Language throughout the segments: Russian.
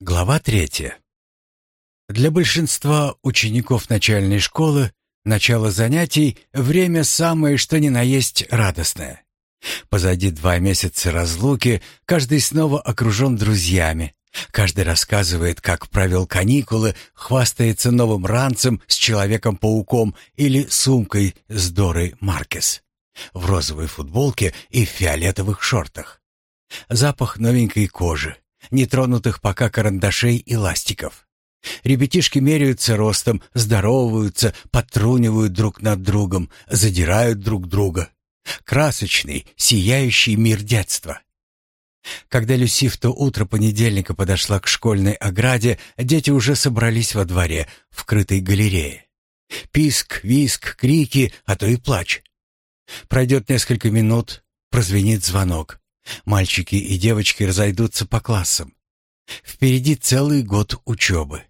Глава третья. Для большинства учеников начальной школы начало занятий — время самое что ни на есть радостное. Позади два месяца разлуки, каждый снова окружен друзьями. Каждый рассказывает, как провел каникулы, хвастается новым ранцем с Человеком-пауком или сумкой с Дорой Маркес в розовой футболке и фиолетовых шортах. Запах новенькой кожи, нетронутых пока карандашей и ластиков. Ребятишки меряются ростом, здороваются, подтрунивают друг над другом, задирают друг друга. Красочный, сияющий мир детства. Когда Люси в то утро понедельника подошла к школьной ограде, дети уже собрались во дворе, в крытой галерее. Писк, виск, крики, а то и плач. Пройдет несколько минут, прозвенит звонок. Мальчики и девочки разойдутся по классам. Впереди целый год учебы.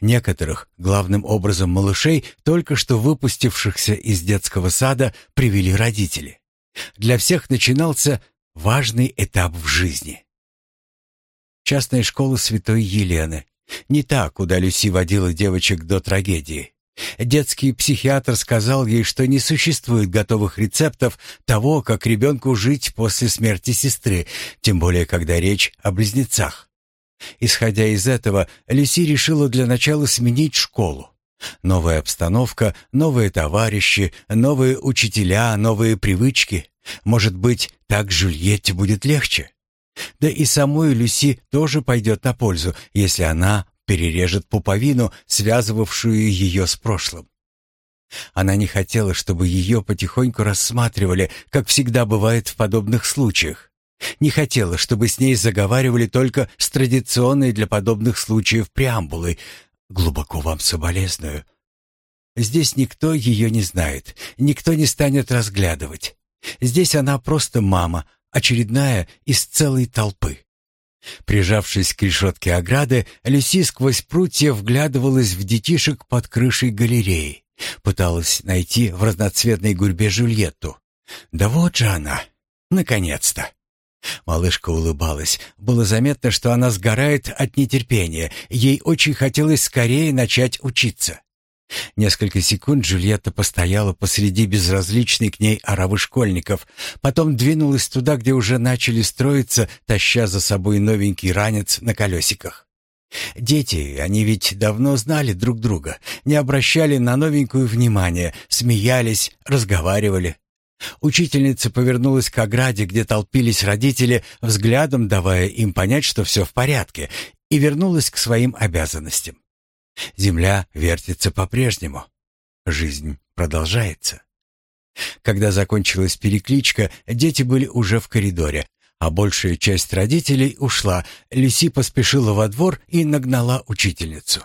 Некоторых, главным образом малышей, только что выпустившихся из детского сада, привели родители. Для всех начинался важный этап в жизни. Частная школа Святой Елены. Не та, куда Люси водила девочек до трагедии. Детский психиатр сказал ей, что не существует готовых рецептов того, как ребенку жить после смерти сестры, тем более когда речь о близнецах. Исходя из этого, Люси решила для начала сменить школу. Новая обстановка, новые товарищи, новые учителя, новые привычки. Может быть, так Жюльетте будет легче? Да и самой Люси тоже пойдет на пользу, если она перережет пуповину, связывавшую ее с прошлым. Она не хотела, чтобы ее потихоньку рассматривали, как всегда бывает в подобных случаях. Не хотела, чтобы с ней заговаривали только с традиционной для подобных случаев преамбулой. Глубоко вам соболезную. Здесь никто ее не знает, никто не станет разглядывать. Здесь она просто мама, очередная из целой толпы. Прижавшись к решетке ограды, Люси сквозь прутья вглядывалась в детишек под крышей галереи. Пыталась найти в разноцветной гурьбе Жюльетту. Да вот же она, наконец-то. Малышка улыбалась. Было заметно, что она сгорает от нетерпения. Ей очень хотелось скорее начать учиться. Несколько секунд Джульетта постояла посреди безразличной к ней оравы школьников, потом двинулась туда, где уже начали строиться, таща за собой новенький ранец на колесиках. Дети, они ведь давно знали друг друга, не обращали на новенькую внимания, смеялись, разговаривали. Учительница повернулась к ограде, где толпились родители, взглядом давая им понять, что все в порядке, и вернулась к своим обязанностям. Земля вертится по-прежнему. Жизнь продолжается. Когда закончилась перекличка, дети были уже в коридоре, а большая часть родителей ушла. Люси поспешила во двор и нагнала учительницу.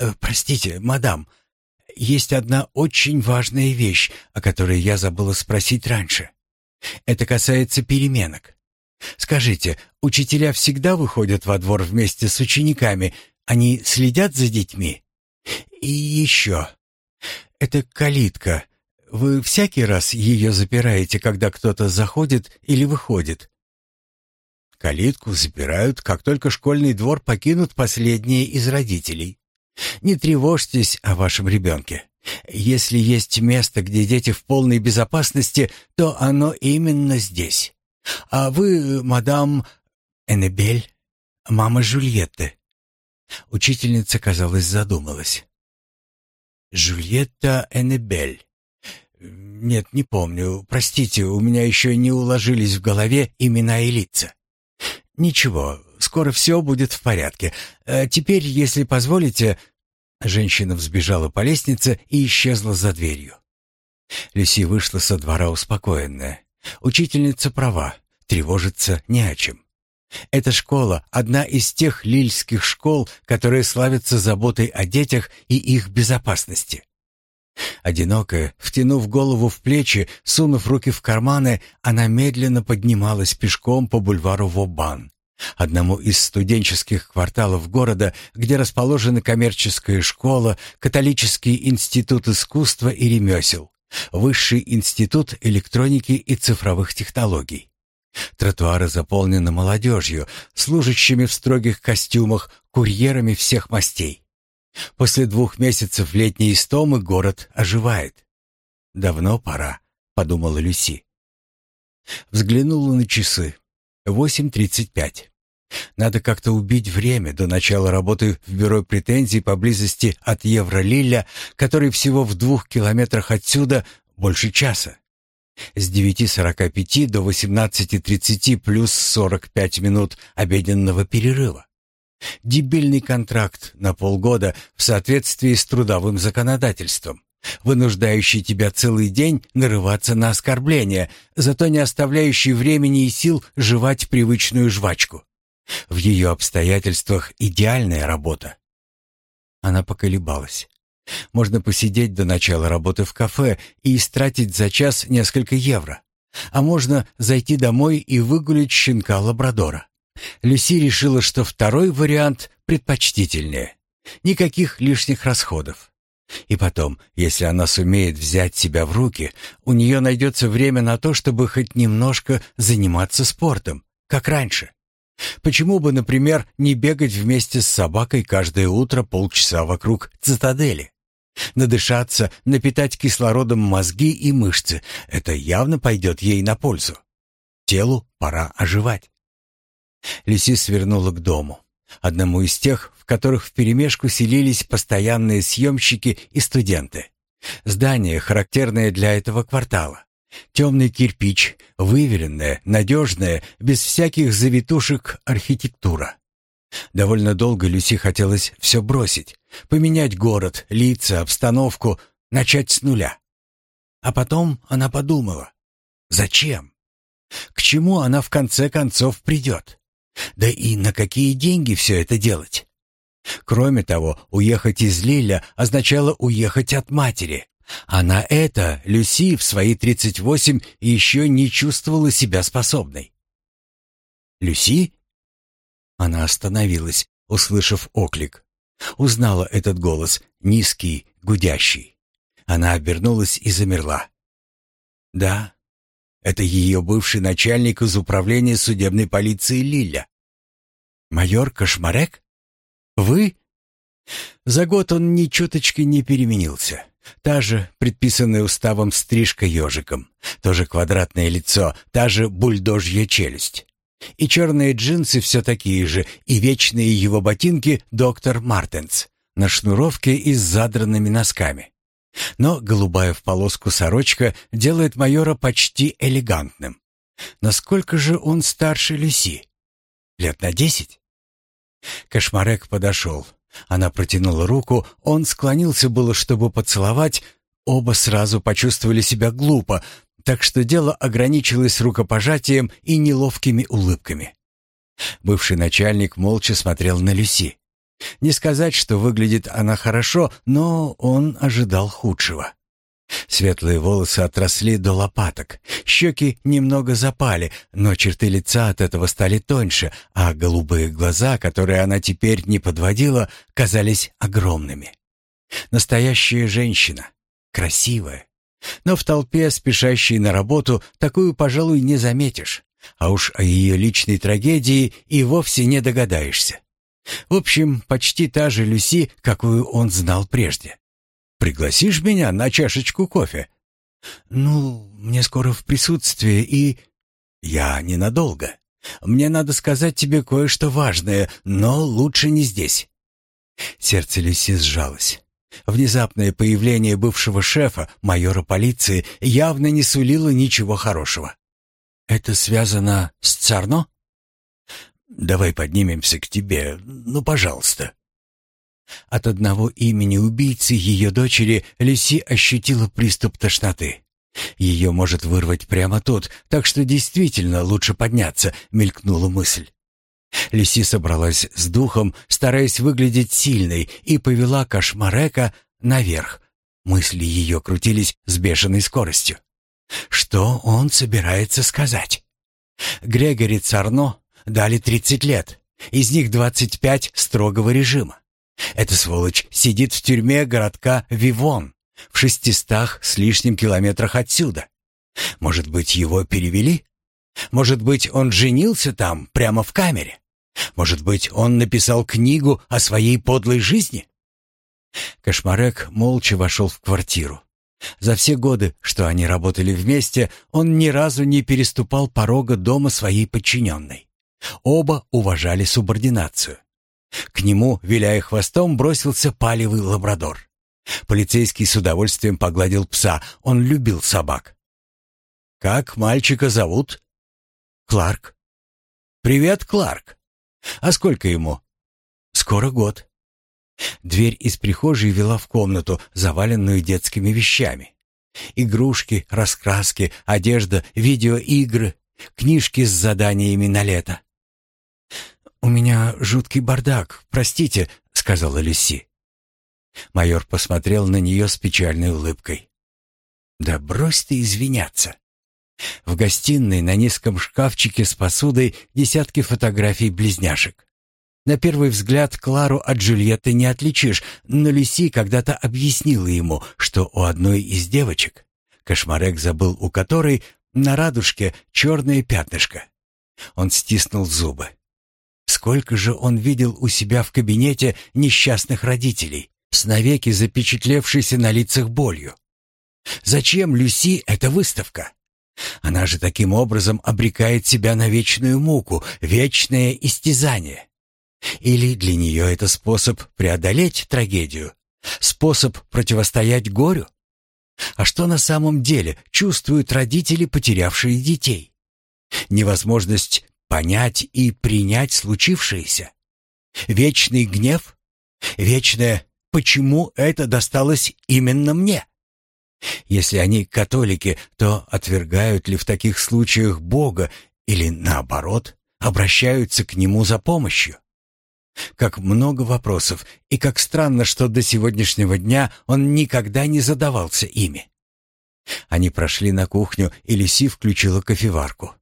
«Э, «Простите, мадам, есть одна очень важная вещь, о которой я забыла спросить раньше. Это касается переменок. Скажите, учителя всегда выходят во двор вместе с учениками они следят за детьми? И еще. Это калитка. Вы всякий раз ее запираете, когда кто-то заходит или выходит? Калитку запирают, как только школьный двор покинут последние из родителей. Не тревожьтесь о вашем ребенке. Если есть место, где дети в полной безопасности, то оно именно здесь. А вы, мадам Эннебель, мама Жульетты. Учительница, казалось, задумалась. «Жюльетта Эннебель. Нет, не помню. Простите, у меня еще не уложились в голове имена и лица. Ничего, скоро все будет в порядке. А теперь, если позволите...» Женщина взбежала по лестнице и исчезла за дверью. Люси вышла со двора успокоенная. Учительница права, тревожиться не о чем. Эта школа – одна из тех лильских школ, которые славятся заботой о детях и их безопасности. Одинокая, втянув голову в плечи, сунув руки в карманы, она медленно поднималась пешком по бульвару Вобан, одному из студенческих кварталов города, где расположена коммерческая школа, католический институт искусства и ремесел, высший институт электроники и цифровых технологий. Тротуары заполнены молодежью, служащими в строгих костюмах, курьерами всех мастей. После двух месяцев летней истомы город оживает. «Давно пора», — подумала Люси. Взглянула на часы. Восемь тридцать пять. Надо как-то убить время до начала работы в бюро претензий поблизости от Евролиля, который всего в двух километрах отсюда больше часа. С 9.45 до 18.30 плюс 45 минут обеденного перерыва. Дебильный контракт на полгода в соответствии с трудовым законодательством, вынуждающий тебя целый день нарываться на оскорбления, зато не оставляющий времени и сил жевать привычную жвачку. В ее обстоятельствах идеальная работа. Она поколебалась. Можно посидеть до начала работы в кафе и истратить за час несколько евро. А можно зайти домой и выгулить щенка лабрадора. Люси решила, что второй вариант предпочтительнее. Никаких лишних расходов. И потом, если она сумеет взять себя в руки, у нее найдется время на то, чтобы хоть немножко заниматься спортом, как раньше. Почему бы, например, не бегать вместе с собакой каждое утро полчаса вокруг цитадели? Надышаться, напитать кислородом мозги и мышцы — это явно пойдет ей на пользу. Телу пора оживать. Люси свернула к дому, одному из тех, в которых вперемешку селились постоянные съемщики и студенты. Здание, характерное для этого квартала. Темный кирпич, выверенная, надежная, без всяких завитушек архитектура. Довольно долго Люси хотелось все бросить, поменять город, лица, обстановку, начать с нуля. А потом она подумала, зачем? К чему она в конце концов придет? Да и на какие деньги все это делать? Кроме того, уехать из Лиля означало уехать от матери. А на это Люси в свои 38 еще не чувствовала себя способной. «Люси?» Она остановилась, услышав оклик. Узнала этот голос, низкий, гудящий. Она обернулась и замерла. «Да, это ее бывший начальник из управления судебной полиции Лиля. Майор Кошмарек? Вы?» За год он ни чуточки не переменился. Та же, предписанная уставом стрижка ежиком, то же квадратное лицо, та же бульдожья челюсть. И черные джинсы все такие же, и вечные его ботинки доктор Мартенс на шнуровке и с задранными носками. Но голубая в полоску сорочка делает майора почти элегантным. Насколько же он старше Люси? Лет на десять? Кошмарек подошел, она протянула руку, он склонился было, чтобы поцеловать. Оба сразу почувствовали себя глупо, так что дело ограничилось рукопожатием и неловкими улыбками. Бывший начальник молча смотрел на Люси. Не сказать, что выглядит она хорошо, но он ожидал худшего. Светлые волосы отросли до лопаток, щеки немного запали, но черты лица от этого стали тоньше, а голубые глаза, которые она теперь не подводила, казались огромными. Настоящая женщина, красивая. Но в толпе, спешащей на работу, такую, пожалуй, не заметишь. А уж о ее личной трагедии и вовсе не догадаешься. В общем, почти та же Люси, какую он знал прежде. Пригласишь меня на чашечку кофе?» «Ну, мне скоро в присутствии и...» «Я ненадолго. Мне надо сказать тебе кое-что важное, но лучше не здесь». Сердце Люси сжалось. Внезапное появление бывшего шефа, майора полиции, явно не сулило ничего хорошего. «Это связано с Царно?» «Давай поднимемся к тебе, ну, пожалуйста». От одного имени убийцы ее дочери Люси ощутила приступ тошноты. Ее может вырвать прямо тут, так что действительно лучше подняться, мелькнула мысль. Люси собралась с духом, стараясь выглядеть сильной, и повела Кошмарека наверх. Мысли ее крутились с бешеной скоростью. Что он собирается сказать? Грегори Царно дали 30 лет, из них 25 строгого режима. Эта сволочь сидит в тюрьме городка Вивон, в шестистах с лишним километрах отсюда. Может быть, его перевели? Может быть, он женился там, прямо в камере? Может быть, он написал книгу о своей подлой жизни? Кошмарек молча вошел в квартиру. За все годы, что они работали вместе, он ни разу не переступал порога дома своей подчиненной. Оба уважали субординацию. К нему, виляя хвостом, бросился палевый лабрадор. Полицейский с удовольствием погладил пса, он любил собак. «Как мальчика зовут?» «Кларк». «Привет, Кларк. А сколько ему?» «Скоро год». Дверь из прихожей вела в комнату, заваленную детскими вещами. Игрушки, раскраски, одежда, видеоигры, книжки с заданиями на лето. «У меня жуткий бардак, простите», — сказала Люси. Майор посмотрел на нее с печальной улыбкой. «Да брось ты извиняться. В гостиной на низком шкафчике с посудой десятки фотографий близняшек. На первый взгляд Клару от Джульетты не отличишь, но Люси когда-то объяснила ему, что у одной из девочек, Кошмарек забыл у которой, на радужке черное пятнышко. Он стиснул зубы. Сколько же он видел у себя в кабинете несчастных родителей, с навеки запечатлевшейся на лицах болью. Зачем Люси эта выставка? Она же таким образом обрекает себя на вечную муку, вечное истязание. Или для нее это способ преодолеть трагедию, способ противостоять горю? А что на самом деле чувствуют родители, потерявшие детей? Невозможность понять и принять случившееся? Вечный гнев? Вечное «почему это досталось именно мне?» Если они католики, то отвергают ли в таких случаях Бога или, наоборот, обращаются к Нему за помощью? Как много вопросов, и как странно, что до сегодняшнего дня он никогда не задавался ими. Они прошли на кухню, и Лиси включила кофеварку.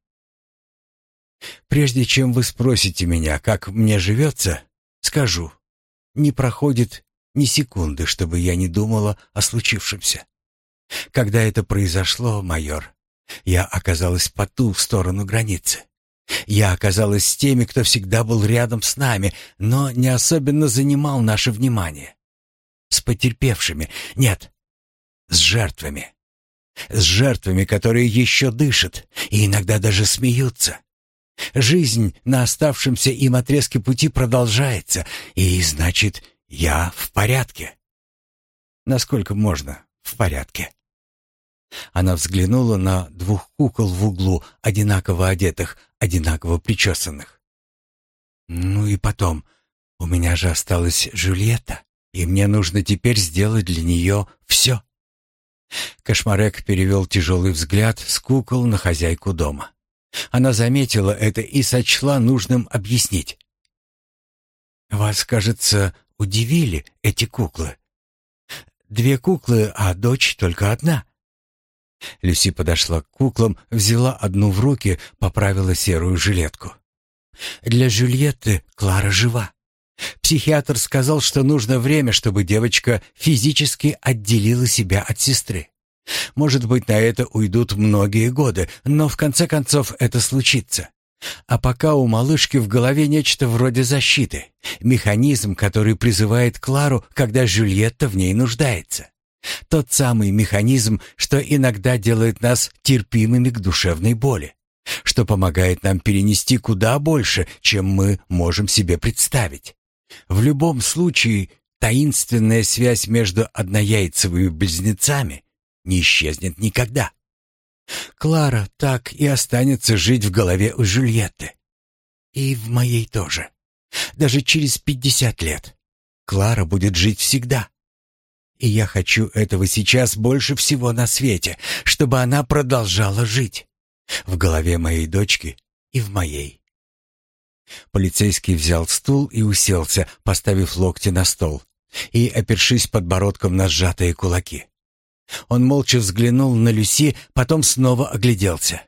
«Прежде чем вы спросите меня, как мне живется, скажу, не проходит ни секунды, чтобы я не думала о случившемся. Когда это произошло, майор, я оказалась по ту сторону границы. Я оказалась с теми, кто всегда был рядом с нами, но не особенно занимал наше внимание. С потерпевшими, нет, с жертвами. С жертвами, которые еще дышат и иногда даже смеются. Жизнь на оставшемся им отрезке пути продолжается, и значит, я в порядке. Насколько можно в порядке. Она взглянула на двух кукол в углу, одинаково одетых, одинаково причесанных. «Ну и потом, у меня же осталась Жюльетта, и мне нужно теперь сделать для нее все». Кошмарек перевел тяжелый взгляд с кукол на хозяйку дома. Она заметила это и сочла нужным объяснить. «Вас, кажется, удивили эти куклы. Две куклы, а дочь только одна. Люси подошла к куклам, взяла одну в руки, поправила серую жилетку. «Для Жюльетты Клара жива. Психиатр сказал, что нужно время, чтобы девочка физически отделила себя от сестры. Может быть, на это уйдут многие годы, но в конце концов это случится. А пока у малышки в голове нечто вроде защиты, механизм, который призывает Клару, когда Жюльетта в ней нуждается. Тот самый механизм, что иногда делает нас терпимыми к душевной боли, что помогает нам перенести куда больше, чем мы можем себе представить. В любом случае, таинственная связь между однояйцевыми близнецами не исчезнет никогда. Клара так и останется жить в голове у Жюльетты. И в моей тоже. Даже через пятьдесят лет. Клара будет жить всегда. И я хочу этого сейчас больше всего на свете, чтобы она продолжала жить. В голове моей дочки и в моей. Полицейский взял стул и уселся, поставив локти на стол и опершись подбородком на сжатые кулаки. Он молча взглянул на Люси, потом снова огляделся.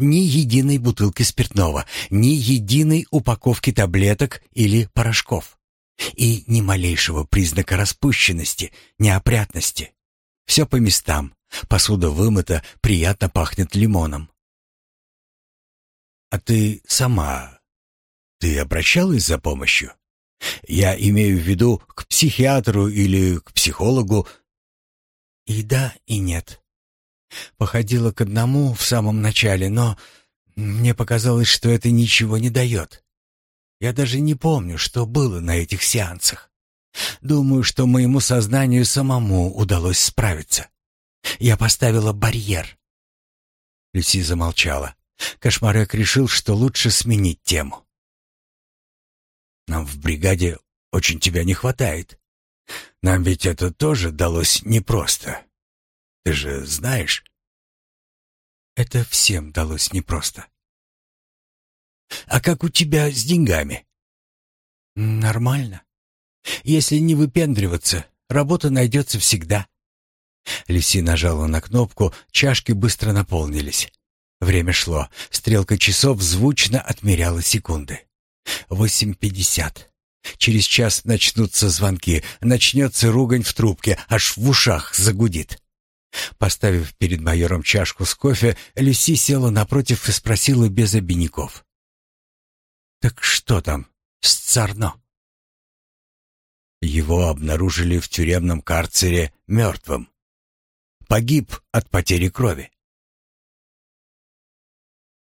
Ни единой бутылки спиртного, ни единой упаковки таблеток или порошков. И ни малейшего признака распущенности, неопрятности. Все по местам. Посуда вымыта, приятно пахнет лимоном. А ты сама... Ты обращалась за помощью? Я имею в виду к психиатру или к психологу. И да, и нет. Походила к одному в самом начале, но мне показалось, что это ничего не дает. Я даже не помню, что было на этих сеансах. Думаю, что моему сознанию самому удалось справиться. Я поставила барьер. Люси замолчала. Кошмарек решил, что лучше сменить тему. «Нам в бригаде очень тебя не хватает. Нам ведь это тоже далось непросто. Ты же знаешь?» «Это всем далось непросто». «А как у тебя с деньгами?» «Нормально. Если не выпендриваться, работа найдется всегда». Люси нажала на кнопку, чашки быстро наполнились. Время шло, стрелка часов звучно отмеряла секунды. Восемь пятьдесят. Через час начнутся звонки, начнется ругань в трубке, аж в ушах загудит. Поставив перед майором чашку с кофе, Люси села напротив и спросила без обиняков. «Так что там с Царно?» Его обнаружили в тюремном карцере мертвым. Погиб от потери крови.